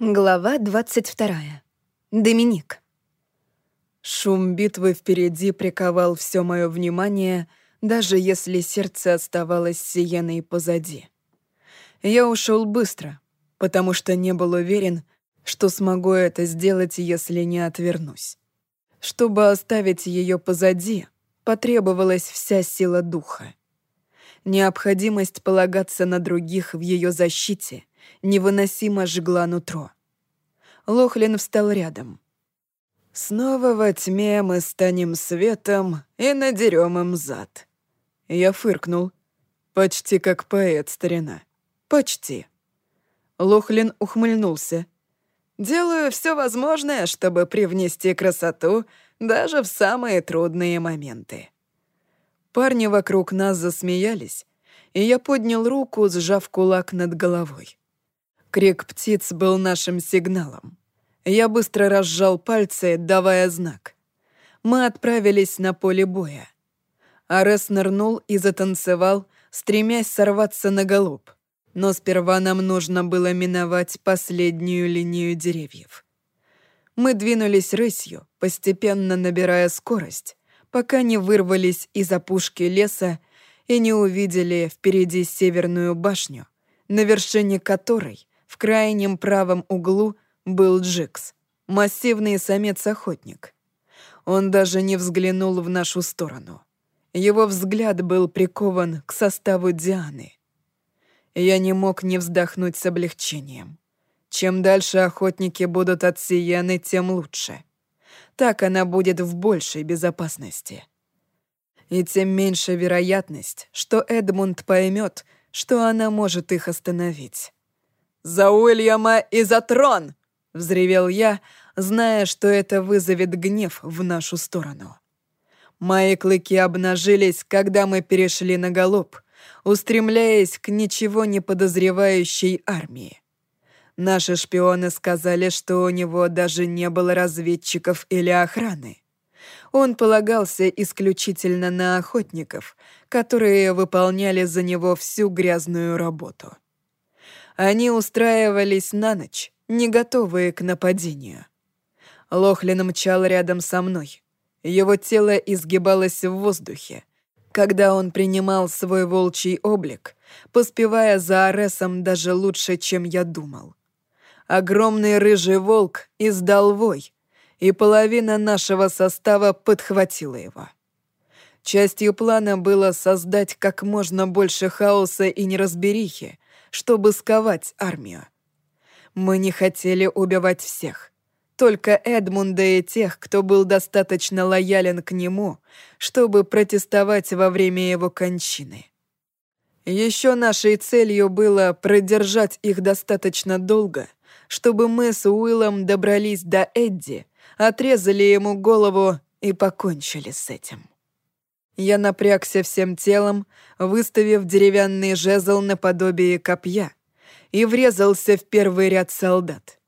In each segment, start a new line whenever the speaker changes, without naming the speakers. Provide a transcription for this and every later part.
Глава 22. Доминик.
Шум битвы впереди приковал все мое внимание, даже если сердце оставалось сиеной позади. Я ушел быстро, потому что не был уверен, что смогу это сделать, если не отвернусь. Чтобы оставить ее позади, потребовалась вся сила духа. Необходимость полагаться на других в ее защите невыносимо жгла нутро. Лохлин встал рядом. «Снова во тьме мы станем светом и надерем им зад». Я фыркнул. Почти как поэт, старина. Почти. Лохлин ухмыльнулся. «Делаю все возможное, чтобы привнести красоту даже в самые трудные моменты». Парни вокруг нас засмеялись, и я поднял руку, сжав кулак над головой. Крик птиц был нашим сигналом. Я быстро разжал пальцы, давая знак. Мы отправились на поле боя. Арес нырнул и затанцевал, стремясь сорваться на голуб. Но сперва нам нужно было миновать последнюю линию деревьев. Мы двинулись рысью, постепенно набирая скорость, пока не вырвались из опушки леса и не увидели впереди северную башню, на вершине которой в крайнем правом углу был Джикс, массивный самец-охотник. Он даже не взглянул в нашу сторону. Его взгляд был прикован к составу Дианы. Я не мог не вздохнуть с облегчением. Чем дальше охотники будут от Сиены, тем лучше. Так она будет в большей безопасности. И тем меньше вероятность, что Эдмунд поймет, что она может их остановить. «За Уильяма и за трон!» — взревел я, зная, что это вызовет гнев в нашу сторону. Мои клыки обнажились, когда мы перешли на галоп, устремляясь к ничего не подозревающей армии. Наши шпионы сказали, что у него даже не было разведчиков или охраны. Он полагался исключительно на охотников, которые выполняли за него всю грязную работу. Они устраивались на ночь, не готовые к нападению. Лохлин мчал рядом со мной. Его тело изгибалось в воздухе, когда он принимал свой волчий облик, поспевая за Аресом даже лучше, чем я думал. Огромный рыжий волк издал вой, и половина нашего состава подхватила его. Частью плана было создать как можно больше хаоса и неразберихи, чтобы сковать армию. Мы не хотели убивать всех. Только Эдмунда и тех, кто был достаточно лоялен к нему, чтобы протестовать во время его кончины. Еще нашей целью было продержать их достаточно долго, чтобы мы с Уиллом добрались до Эдди, отрезали ему голову и покончили с этим. Я напрягся всем телом, выставив деревянный жезл наподобие копья, и врезался в первый ряд солдат.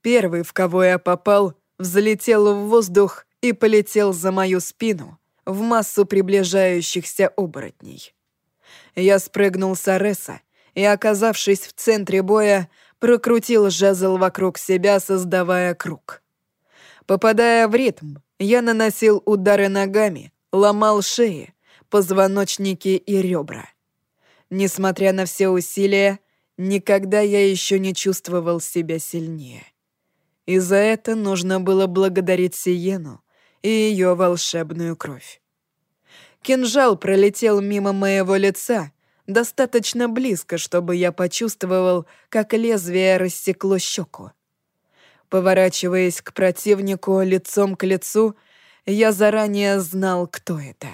Первый, в кого я попал, взлетел в воздух и полетел за мою спину в массу приближающихся оборотней. Я спрыгнул с Ареса и, оказавшись в центре боя, прокрутил жезл вокруг себя, создавая круг. Попадая в ритм, я наносил удары ногами — ломал шеи, позвоночники и ребра. Несмотря на все усилия, никогда я еще не чувствовал себя сильнее. И за это нужно было благодарить Сиену и ее волшебную кровь. Кинжал пролетел мимо моего лица, достаточно близко, чтобы я почувствовал, как лезвие рассекло щеку. Поворачиваясь к противнику лицом к лицу, я заранее знал, кто это.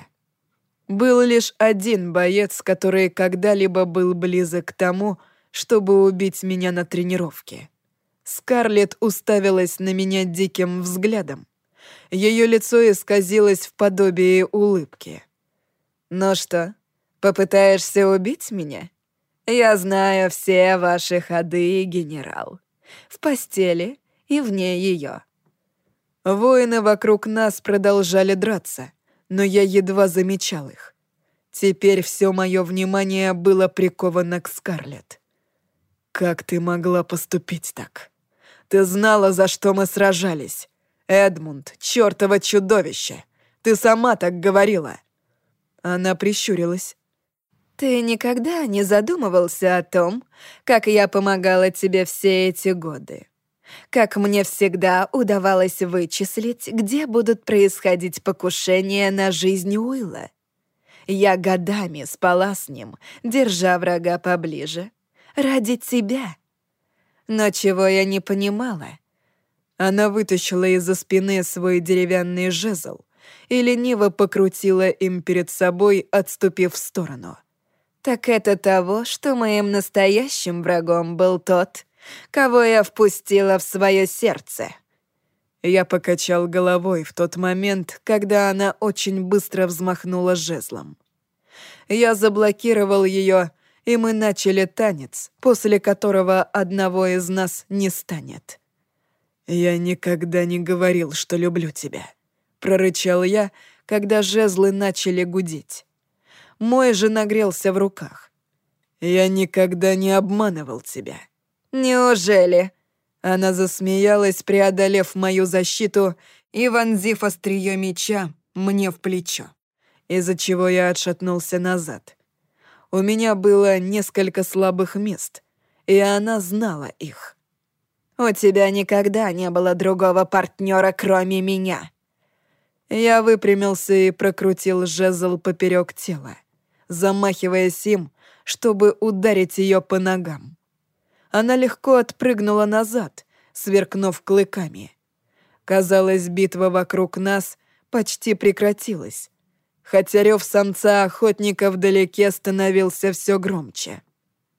Был лишь один боец, который когда-либо был близок к тому, чтобы убить меня на тренировке. Скарлетт уставилась на меня диким взглядом. Ее лицо исказилось в подобии улыбки. «Ну что, попытаешься убить меня? Я знаю все ваши ходы, генерал. В постели и вне ее. Воины вокруг нас продолжали драться, но я едва замечал их. Теперь все мое внимание было приковано к Скарлетт. «Как ты могла поступить так? Ты знала, за что мы сражались. Эдмунд, чертово чудовище. Ты сама так говорила». Она прищурилась.
«Ты никогда не задумывался о том, как я помогала тебе все эти годы? Как мне всегда удавалось вычислить, где будут происходить покушения на жизнь Уилла? Я годами спала с ним, держа врага поближе. Ради тебя. Но чего я не понимала?
Она вытащила из-за спины свой деревянный жезл и лениво покрутила им перед собой, отступив в сторону.
Так это того, что моим настоящим врагом был тот, кого я впустила в свое сердце.
Я покачал головой в тот момент, когда она очень быстро взмахнула жезлом. Я заблокировал ее, и мы начали танец, после которого одного из нас не станет. «Я никогда не говорил, что люблю тебя», — прорычал я, когда жезлы начали гудеть. Мой же нагрелся в руках. «Я никогда не обманывал тебя».
«Неужели?»
Она засмеялась, преодолев мою защиту и вонзив острие меча мне в плечо, из-за чего я отшатнулся назад. У меня было несколько слабых мест, и она знала их.
«У тебя никогда не было другого партнера, кроме меня».
Я выпрямился и прокрутил жезл поперек тела, замахиваясь им, чтобы ударить ее по ногам. Она легко отпрыгнула назад, сверкнув клыками. Казалось, битва вокруг нас почти прекратилась, хотя рев самца-охотника вдалеке становился все громче.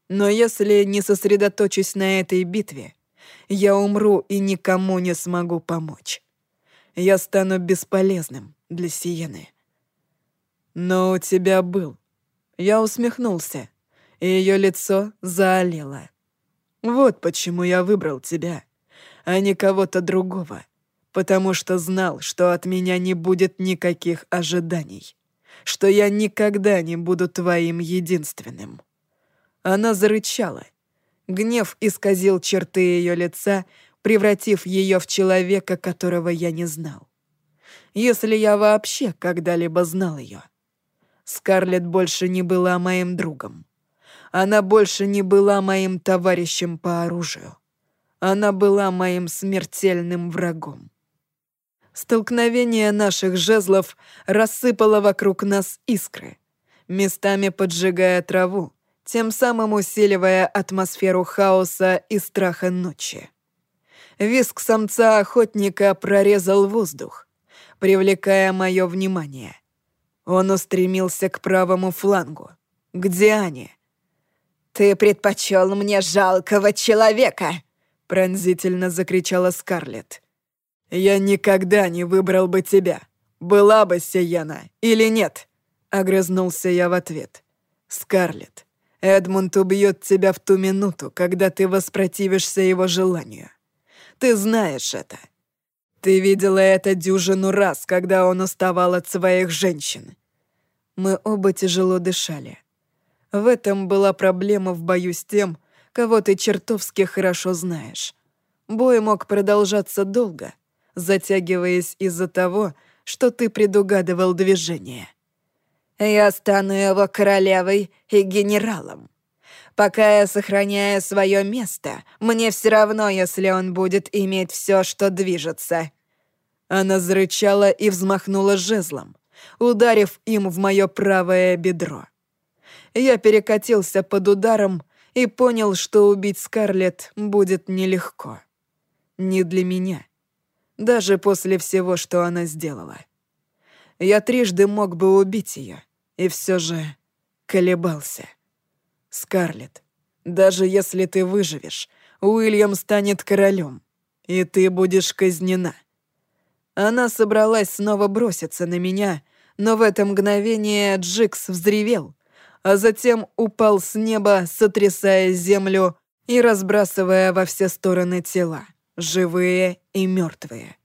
Но если не сосредоточусь на этой битве, я умру и никому не смогу помочь. Я стану бесполезным для Сиены. Но у тебя был. Я усмехнулся, и ее лицо заолело. Вот почему я выбрал тебя, а не кого-то другого, потому что знал, что от меня не будет никаких ожиданий, что я никогда не буду твоим единственным. Она зарычала. Гнев исказил черты ее лица, превратив ее в человека, которого я не знал. Если я вообще когда-либо знал ее. Скарлетт больше не была моим другом. Она больше не была моим товарищем по оружию. Она была моим смертельным врагом. Столкновение наших жезлов рассыпало вокруг нас искры, местами поджигая траву, тем самым усиливая атмосферу хаоса и страха ночи. Виск самца-охотника прорезал воздух, привлекая мое внимание. Он устремился к правому флангу, к Диане,
«Ты предпочел мне жалкого человека!»
— пронзительно закричала Скарлетт. «Я никогда не выбрал бы тебя. Была бы Сияна или нет?» — огрызнулся я в ответ. «Скарлетт, Эдмунд убьет тебя в ту минуту, когда ты воспротивишься его желанию. Ты знаешь это. Ты видела это дюжину раз, когда он уставал от своих женщин». Мы оба тяжело дышали. В этом была проблема в бою с тем, кого ты чертовски хорошо знаешь. Бой мог продолжаться долго, затягиваясь из-за того, что ты предугадывал движение.
«Я стану его королевой и генералом. Пока я сохраняю свое место, мне все равно, если он будет иметь все, что движется».
Она зарычала и взмахнула жезлом, ударив им в мое правое бедро. Я перекатился под ударом и понял, что убить Скарлетт будет нелегко. Не для меня. Даже после всего, что она сделала. Я трижды мог бы убить ее, и все же колебался. Скарлетт, даже если ты выживешь, Уильям станет королем, и ты будешь казнена. Она собралась снова броситься на меня, но в это мгновение Джикс взревел, а затем упал с неба, сотрясая землю и разбрасывая во все стороны тела, живые и мертвые.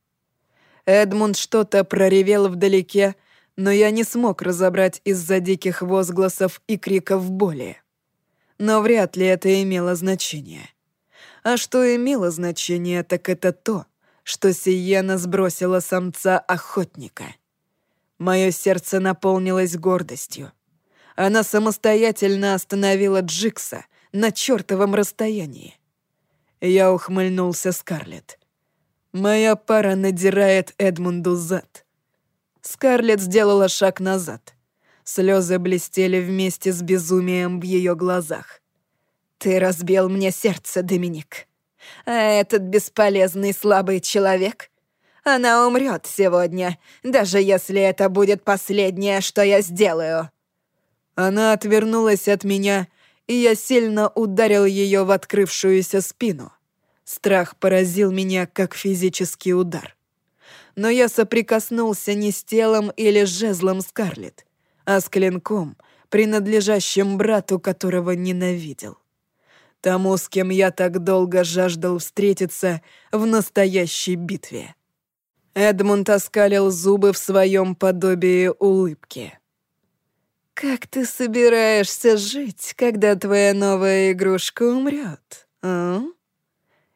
Эдмунд что-то проревел вдалеке, но я не смог разобрать из-за диких возгласов и криков боли. Но вряд ли это имело значение. А что имело значение, так это то, что Сиена сбросила самца-охотника. Мое сердце наполнилось гордостью. Она самостоятельно остановила Джикса на чертовом расстоянии. Я ухмыльнулся Скарлетт. Моя пара надирает Эдмунду зад. Скарлетт сделала шаг назад. Слезы блестели вместе с безумием в ее глазах.
«Ты разбил мне сердце, Доминик. А этот бесполезный слабый человек? Она умрет сегодня, даже если это будет последнее, что я сделаю».
Она отвернулась от меня, и я сильно ударил ее в открывшуюся спину. Страх поразил меня, как физический удар. Но я соприкоснулся не с телом или жезлом Скарлетт, а с клинком, принадлежащим брату, которого ненавидел. Тому, с кем я так долго жаждал встретиться в настоящей битве. Эдмунд оскалил зубы в своем подобии улыбки.
«Как ты собираешься жить, когда твоя новая игрушка умрет, а?»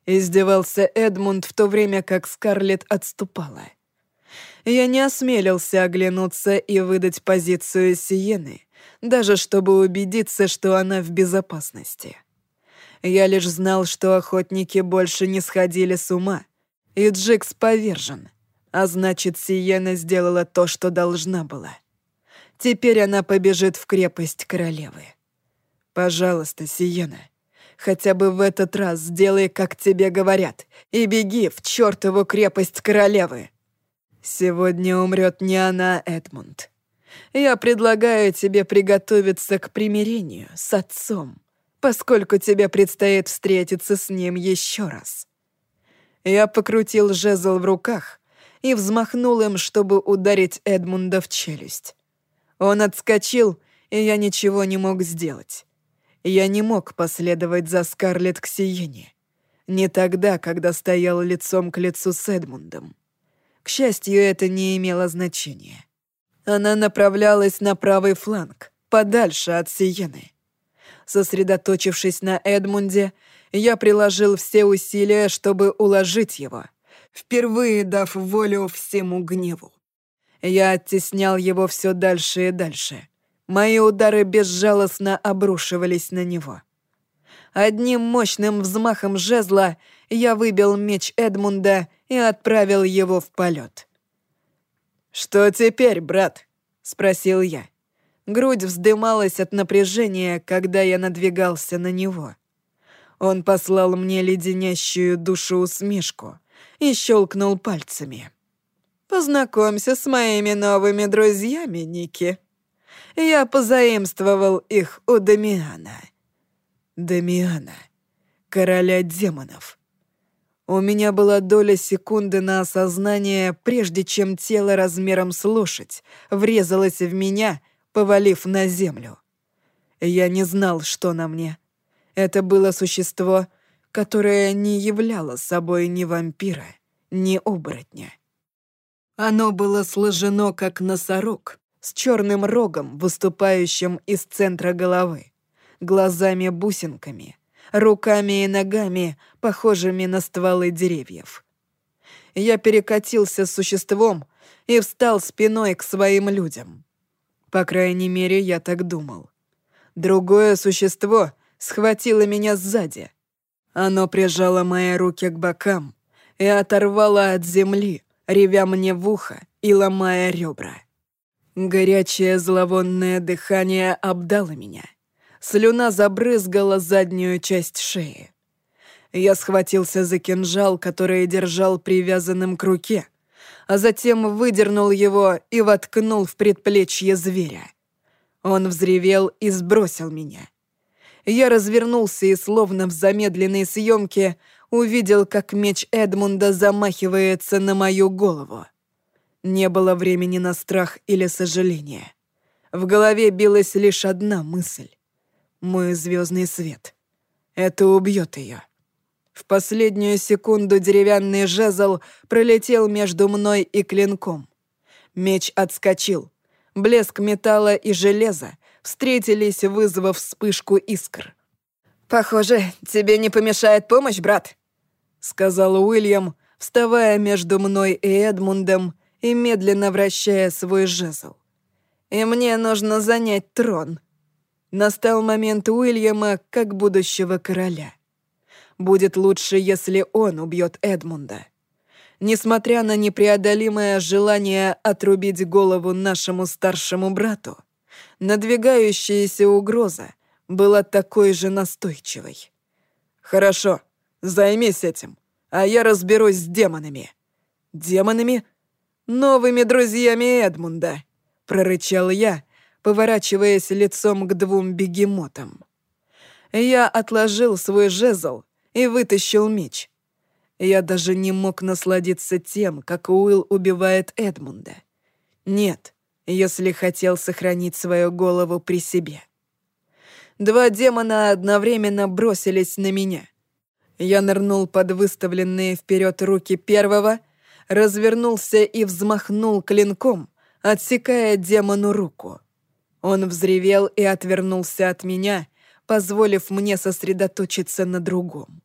Издевался Эдмунд в то время, как Скарлетт отступала. Я не осмелился оглянуться и выдать позицию Сиены, даже чтобы убедиться, что она в безопасности. Я лишь знал, что охотники больше не сходили с ума, и Джикс повержен, а значит, Сиена сделала то, что должна была. Теперь она побежит в крепость королевы. Пожалуйста, Сиена, хотя бы в этот раз сделай, как тебе говорят, и беги в чертову крепость королевы. Сегодня умрет не она, Эдмунд. Я предлагаю тебе приготовиться к примирению с отцом, поскольку тебе предстоит встретиться с ним еще раз. Я покрутил жезл в руках и взмахнул им, чтобы ударить Эдмунда в челюсть. Он отскочил, и я ничего не мог сделать. Я не мог последовать за Скарлетт к Сиене. Не тогда, когда стоял лицом к лицу с Эдмундом. К счастью, это не имело значения. Она направлялась на правый фланг, подальше от Сиены. Сосредоточившись на Эдмунде, я приложил все усилия, чтобы уложить его, впервые дав волю всему гневу. Я оттеснял его все дальше и дальше — Мои удары безжалостно обрушивались на него. Одним мощным взмахом жезла я выбил меч Эдмунда и отправил его в полет. «Что теперь, брат?» — спросил я. Грудь вздымалась от напряжения, когда я надвигался на него. Он послал мне леденящую душу усмешку и щелкнул пальцами. «Познакомься с моими новыми друзьями, Ники», я позаимствовал их у Дамиана. Дамиана, короля демонов. У меня была доля секунды на осознание, прежде чем тело размером с лошадь врезалось в меня, повалив на землю. Я не знал, что на мне. Это было существо, которое не являло собой ни вампира, ни оборотня. Оно было сложено, как носорог, с черным рогом, выступающим из центра головы, глазами-бусинками, руками и ногами, похожими на стволы деревьев. Я перекатился с существом и встал спиной к своим людям. По крайней мере, я так думал. Другое существо схватило меня сзади. Оно прижало мои руки к бокам и оторвало от земли, ревя мне в ухо и ломая ребра. Горячее зловонное дыхание обдало меня. Слюна забрызгала заднюю часть шеи. Я схватился за кинжал, который держал привязанным к руке, а затем выдернул его и воткнул в предплечье зверя. Он взревел и сбросил меня. Я развернулся и, словно в замедленной съемке, увидел, как меч Эдмунда замахивается на мою голову. Не было времени на страх или сожаление. В голове билась лишь одна мысль. Мой звездный свет. Это убьет ее. В последнюю секунду деревянный жезл пролетел между мной и клинком. Меч отскочил. Блеск металла и железа встретились, вызвав вспышку искр.
«Похоже, тебе не помешает помощь, брат», — сказал Уильям, вставая между мной и Эдмундом и медленно вращая свой жезл. «И мне нужно занять трон». Настал момент Уильяма как будущего короля. Будет лучше, если он убьет Эдмунда. Несмотря на непреодолимое желание отрубить голову нашему старшему брату, надвигающаяся угроза была такой же настойчивой. «Хорошо, займись этим, а я разберусь с демонами». «Демонами?» «Новыми друзьями Эдмунда», — прорычал я, поворачиваясь лицом к двум бегемотам. Я отложил свой жезл и вытащил меч. Я даже не мог насладиться тем, как Уилл убивает Эдмунда. Нет, если хотел сохранить свою голову при себе. Два демона одновременно бросились на меня. Я нырнул под выставленные вперед руки первого, развернулся и взмахнул клинком, отсекая демону руку. Он взревел и отвернулся от меня, позволив мне сосредоточиться на другом.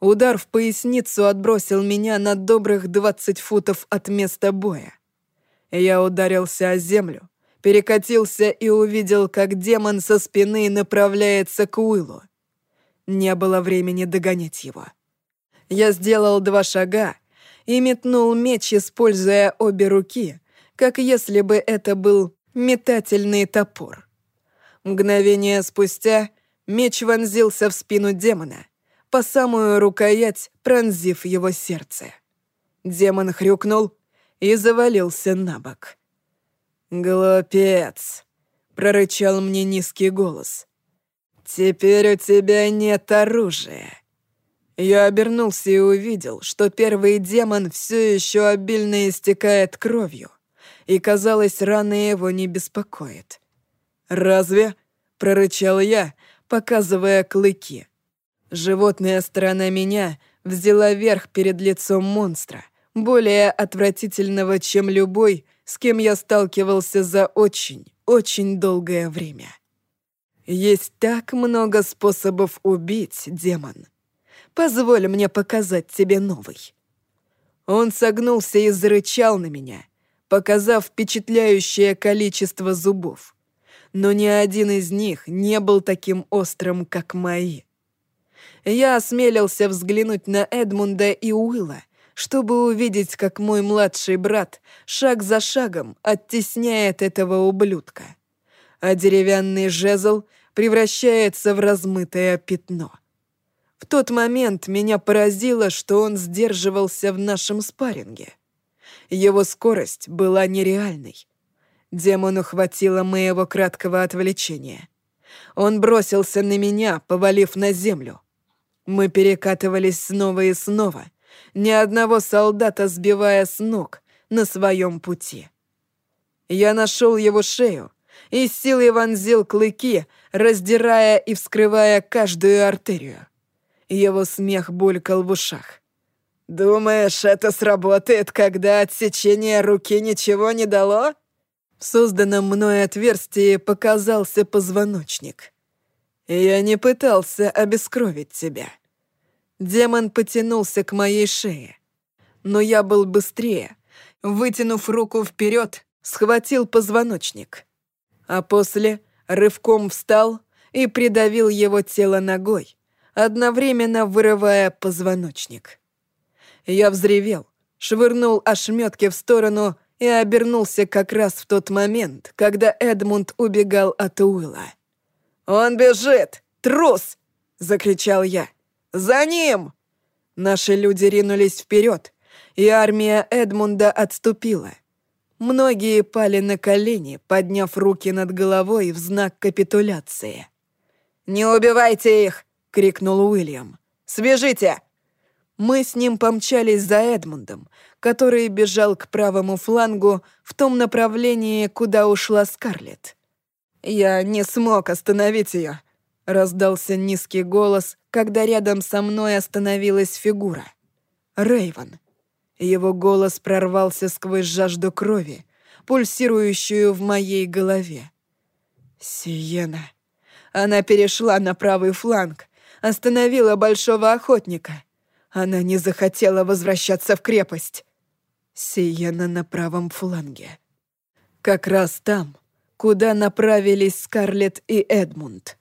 Удар в поясницу отбросил меня на добрых 20 футов от места боя. Я ударился о землю, перекатился и увидел, как демон со спины направляется к Уиллу. Не было времени догонять его. Я сделал два шага и метнул меч, используя обе руки, как если бы это был метательный топор. Мгновение спустя меч вонзился в спину демона, по самую рукоять пронзив его сердце. Демон хрюкнул и завалился на бок. «Глупец!» — прорычал мне низкий голос. «Теперь у тебя нет оружия». Я обернулся и увидел, что первый демон все еще обильно истекает кровью и, казалось, раны его не беспокоит. «Разве?» — прорычал я, показывая клыки. Животная сторона меня взяла верх перед лицом монстра, более отвратительного, чем любой, с кем я сталкивался за очень, очень долгое время. Есть так много способов убить, демон. Позволь мне показать тебе новый. Он согнулся и зарычал на меня — показав впечатляющее количество зубов. Но ни один из них не был таким острым, как мои. Я осмелился взглянуть на Эдмунда и Уилла, чтобы увидеть, как мой младший брат шаг за шагом оттесняет этого ублюдка, а деревянный жезл превращается в размытое пятно. В тот момент меня поразило, что он сдерживался в нашем спарринге — его скорость была нереальной. Демону хватило моего краткого отвлечения. Он бросился на меня, повалив на землю. Мы перекатывались снова и снова, ни одного солдата сбивая с ног на своем пути. Я нашел его шею и силой вонзил клыки, раздирая и вскрывая каждую артерию. Его смех булькал в ушах. «Думаешь, это сработает, когда отсечение руки ничего не дало?» В созданном мной отверстии показался позвоночник. Я не пытался обескровить тебя. Демон потянулся к моей шее. Но я был быстрее. Вытянув руку вперед, схватил позвоночник. А после рывком встал и придавил его тело ногой, одновременно вырывая позвоночник. Я взревел, швырнул ошметки в сторону и обернулся как раз в тот момент, когда Эдмунд убегал от Уилла. «Он бежит! Трус!» — закричал я. «За ним!» Наши люди ринулись вперед, и армия Эдмунда отступила. Многие пали на колени, подняв руки над головой в знак капитуляции. «Не убивайте их!» — крикнул Уильям. «Свяжите! Мы с ним помчались за Эдмундом, который бежал к правому флангу в том направлении, куда ушла Скарлетт. «Я не смог остановить ее», — раздался низкий голос, когда рядом со мной остановилась фигура. Рейвен. Его голос прорвался сквозь жажду крови, пульсирующую в моей голове. «Сиена».
Она перешла на правый фланг, остановила большого охотника. Она не захотела возвращаться в крепость. Сиена на правом фланге. Как раз там, куда направились Скарлетт и Эдмунд.